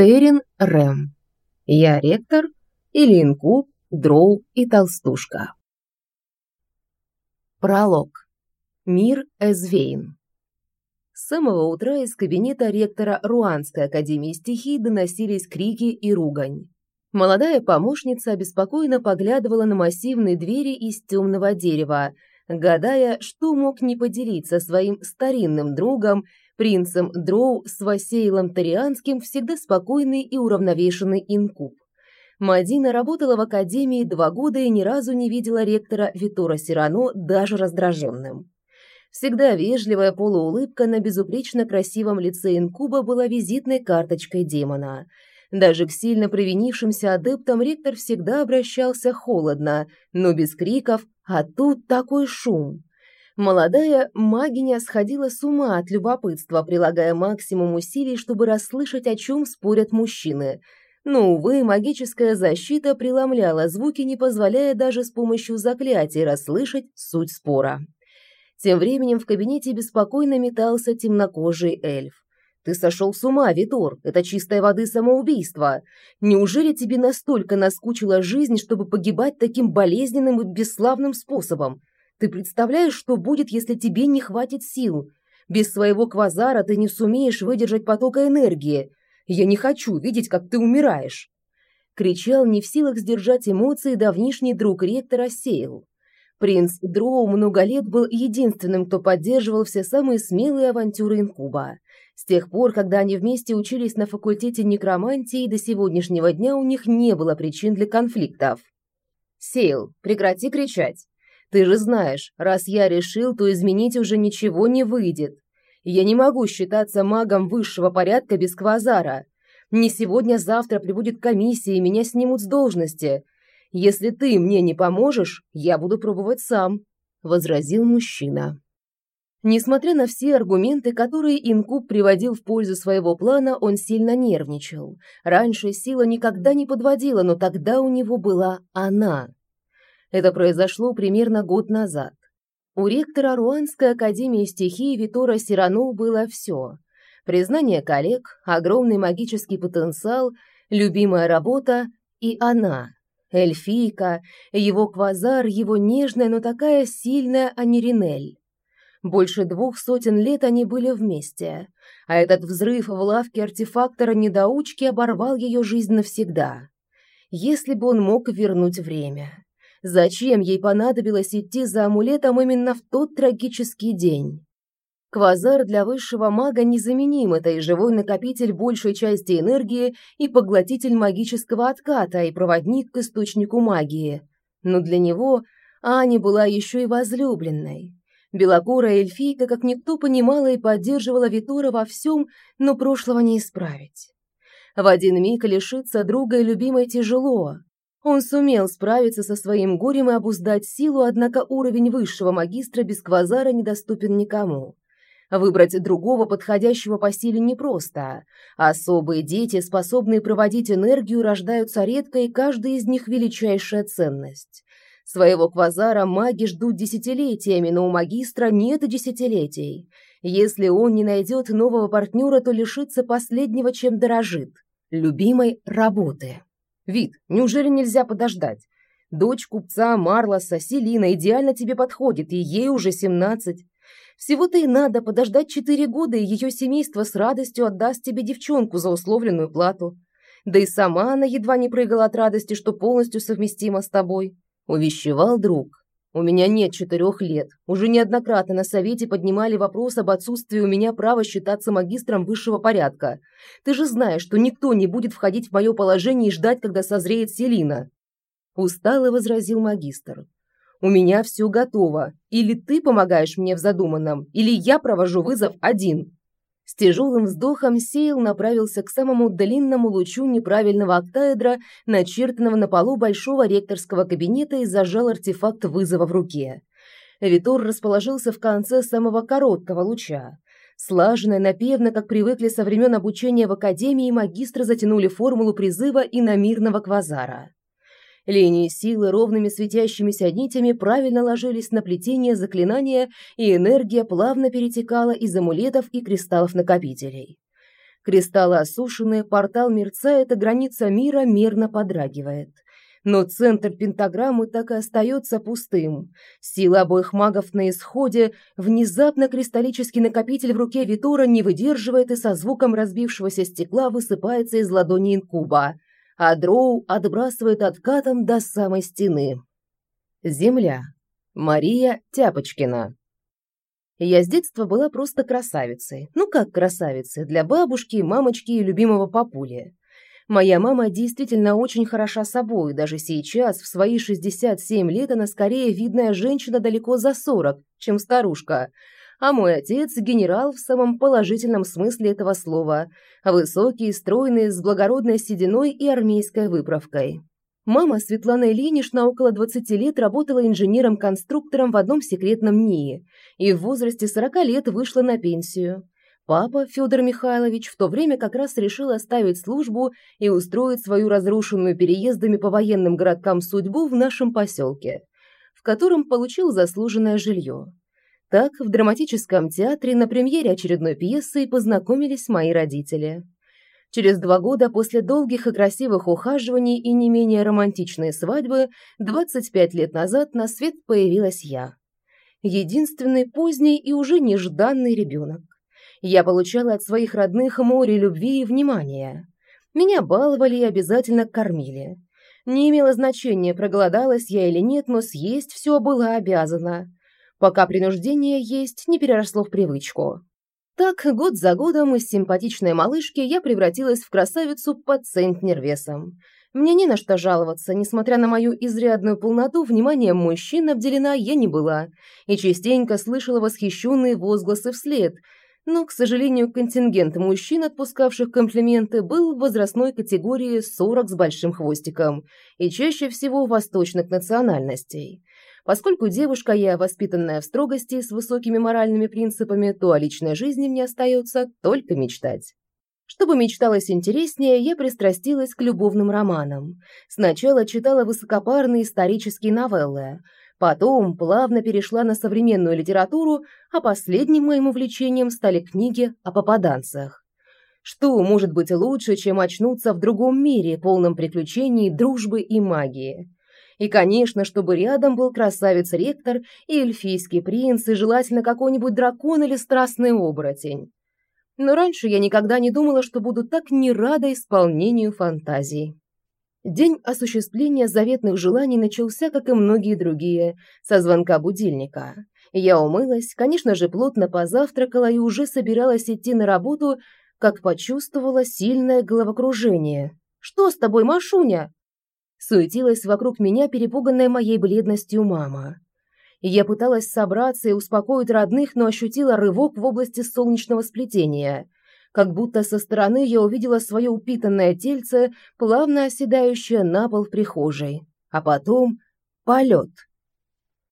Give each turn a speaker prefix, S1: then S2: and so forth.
S1: Терен Рэм. Я ректор, или инкуб, дроу и толстушка. Пролог. Мир Эзвейн. С самого утра из кабинета ректора Руанской академии стихий доносились крики и ругань. Молодая помощница обеспокоенно поглядывала на массивные двери из темного дерева, гадая, что мог не поделиться своим старинным другом, принцем Дроу с Васейлом Тарианским, всегда спокойный и уравновешенный инкуб. Мадина работала в академии два года и ни разу не видела ректора Витора Сирано даже раздраженным. Всегда вежливая полуулыбка на безупречно красивом лице инкуба была визитной карточкой демона – даже к сильно провинившимся адептам ректор всегда обращался холодно, но без криков, а тут такой шум. Молодая магиня сходила с ума от любопытства, прилагая максимум усилий, чтобы расслышать, о чем спорят мужчины. Но, увы, магическая защита преломляла звуки, не позволяя даже с помощью заклятий расслышать суть спора. Тем временем в кабинете беспокойно метался темнокожий эльф. Ты сошел с ума, Витор. Это чистой воды самоубийство. Неужели тебе настолько наскучила жизнь, чтобы погибать таким болезненным и бесславным способом? Ты представляешь, что будет, если тебе не хватит сил? Без своего квазара ты не сумеешь выдержать потока энергии. Я не хочу видеть, как ты умираешь. Кричал не в силах сдержать эмоции давнишний друг ректора Сейл. Принц Дроу много лет был единственным, кто поддерживал все самые смелые авантюры инкуба. С тех пор, когда они вместе учились на факультете некромантии, до сегодняшнего дня у них не было причин для конфликтов. «Сейл, прекрати кричать. Ты же знаешь, раз я решил, то изменить уже ничего не выйдет. Я не могу считаться магом высшего порядка без квазара. Не сегодня-завтра прибудет комиссия, и меня снимут с должности. Если ты мне не поможешь, я буду пробовать сам», – возразил мужчина. Несмотря на все аргументы, которые Инкуб приводил в пользу своего плана, он сильно нервничал. Раньше сила никогда не подводила, но тогда у него была она. Это произошло примерно год назад. У ректора Руанской академии стихии Витора Сирано было все. Признание коллег, огромный магический потенциал, любимая работа и она. Эльфийка, его квазар, его нежная, но такая сильная Аниринель. Больше двух сотен лет они были вместе, а этот взрыв в лавке артефактора-недоучки оборвал ее жизнь навсегда. Если бы он мог вернуть время. Зачем ей понадобилось идти за амулетом именно в тот трагический день? Квазар для высшего мага незаменим, это и живой накопитель большей части энергии, и поглотитель магического отката, и проводник к источнику магии. Но для него Аня была еще и возлюбленной. Белокурая эльфийка, как никто понимала и поддерживала Витора во всем, но прошлого не исправить. В один миг лишиться друга и любимой тяжело. Он сумел справиться со своим горем и обуздать силу, однако уровень высшего магистра без квазара недоступен никому. Выбрать другого, подходящего по силе, непросто. Особые дети, способные проводить энергию, рождаются редко, и каждый из них – величайшая ценность. Своего квазара маги ждут десятилетиями, но у магистра нет десятилетий. Если он не найдет нового партнера, то лишится последнего, чем дорожит – любимой работы. Вид, неужели нельзя подождать? Дочь купца Марлоса, Селина, идеально тебе подходит, и ей уже семнадцать. Всего-то и надо подождать четыре года, и ее семейство с радостью отдаст тебе девчонку за условленную плату. Да и сама она едва не прыгала от радости, что полностью совместима с тобой увещевал друг. У меня нет четырех лет. Уже неоднократно на совете поднимали вопрос об отсутствии у меня права считаться магистром высшего порядка. Ты же знаешь, что никто не будет входить в мое положение и ждать, когда созреет Селина. Устало возразил магистр. У меня все готово. Или ты помогаешь мне в задуманном, или я провожу вызов один. С тяжелым вздохом Сейл направился к самому длинному лучу неправильного октаэдра, начертанного на полу большого ректорского кабинета и зажал артефакт вызова в руке. Витор расположился в конце самого короткого луча. Слаженно и напевно, как привыкли со времен обучения в академии, магистры затянули формулу призыва и на мирного квазара. Линии силы ровными светящимися нитями правильно ложились на плетение заклинания, и энергия плавно перетекала из амулетов и кристаллов накопителей. Кристаллы осушены, портал мерцает, а граница мира мерно подрагивает. Но центр пентаграммы так и остается пустым. Сила обоих магов на исходе, внезапно кристаллический накопитель в руке Витора не выдерживает и со звуком разбившегося стекла высыпается из ладони инкуба, а дроу отбрасывает откатом до самой стены. Земля. Мария Тяпочкина. Я с детства была просто красавицей. Ну как красавицей, для бабушки, мамочки и любимого папули. Моя мама действительно очень хороша собой, даже сейчас, в свои 67 лет, она скорее видная женщина далеко за 40, чем старушка. А мой отец – генерал в самом положительном смысле этого слова. Высокий, стройный, с благородной сединой и армейской выправкой. Мама Светлана Ильинична около 20 лет работала инженером-конструктором в одном секретном НИИ и в возрасте 40 лет вышла на пенсию. Папа, Федор Михайлович, в то время как раз решил оставить службу и устроить свою разрушенную переездами по военным городкам судьбу в нашем поселке, в котором получил заслуженное жилье. Так, в драматическом театре на премьере очередной пьесы познакомились мои родители. Через два года после долгих и красивых ухаживаний и не менее романтичной свадьбы, 25 лет назад на свет появилась я. Единственный поздний и уже нежданный ребенок. Я получала от своих родных море любви и внимания. Меня баловали и обязательно кормили. Не имело значения, проголодалась я или нет, но съесть все была обязана. Пока принуждение есть не переросло в привычку. Так, год за годом из симпатичной малышки я превратилась в красавицу под центнер весом. Мне не на что жаловаться, несмотря на мою изрядную полноту, вниманием мужчин обделена я не была, и частенько слышала восхищенные возгласы вслед – но, к сожалению, контингент мужчин, отпускавших комплименты, был в возрастной категории 40 с большим хвостиком и чаще всего восточных национальностей. Поскольку девушка я, воспитанная в строгости с высокими моральными принципами, то о личной жизни мне остается только мечтать. Чтобы мечталось интереснее, я пристрастилась к любовным романам. Сначала читала высокопарные исторические новеллы, Потом плавно перешла на современную литературу, а последним моим увлечением стали книги о попаданцах. Что может быть лучше, чем очнуться в другом мире, полном приключений, дружбы и магии? И, конечно, чтобы рядом был красавец-ректор и эльфийский принц, и желательно какой-нибудь дракон или страстный оборотень. Но раньше я никогда не думала, что буду так не рада исполнению фантазий. День осуществления заветных желаний начался, как и многие другие, со звонка будильника. Я умылась, конечно же, плотно позавтракала и уже собиралась идти на работу, как почувствовала сильное головокружение. «Что с тобой, Машуня?» Суетилась вокруг меня перепуганная моей бледностью мама. Я пыталась собраться и успокоить родных, но ощутила рывок в области солнечного сплетения – как будто со стороны я увидела свое упитанное тельце, плавно оседающее на пол в прихожей. А потом полет.